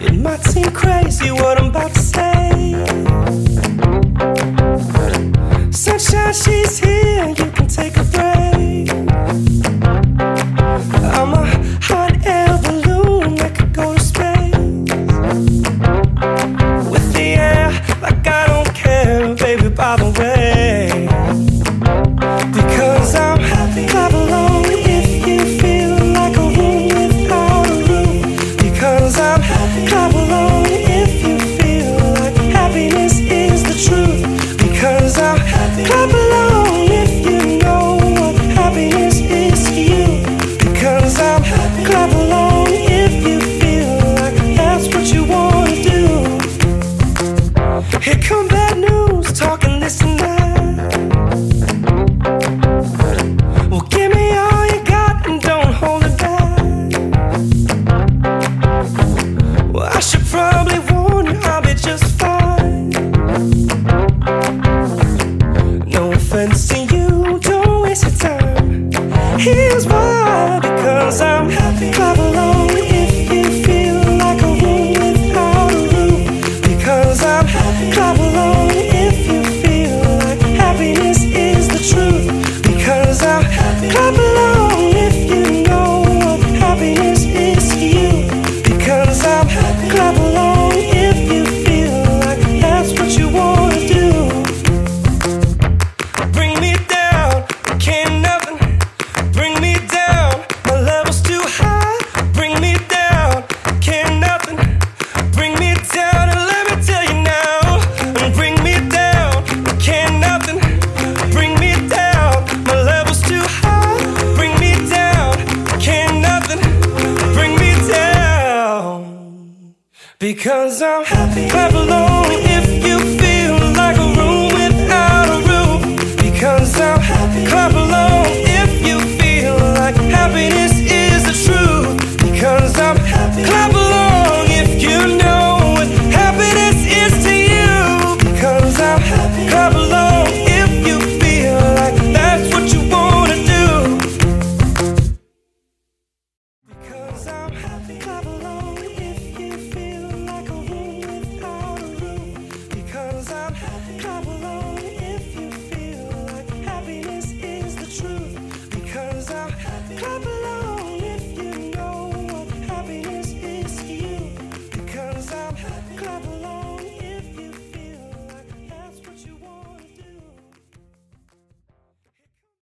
It might seem crazy what I'm about to say. Sunshine, she's here, you can take a break. I'm a hot air balloon that go to space. With the air, like I don't care, baby, by the way. Clap along if you know what happiness is to you. Because I Because I'm happy, clap along.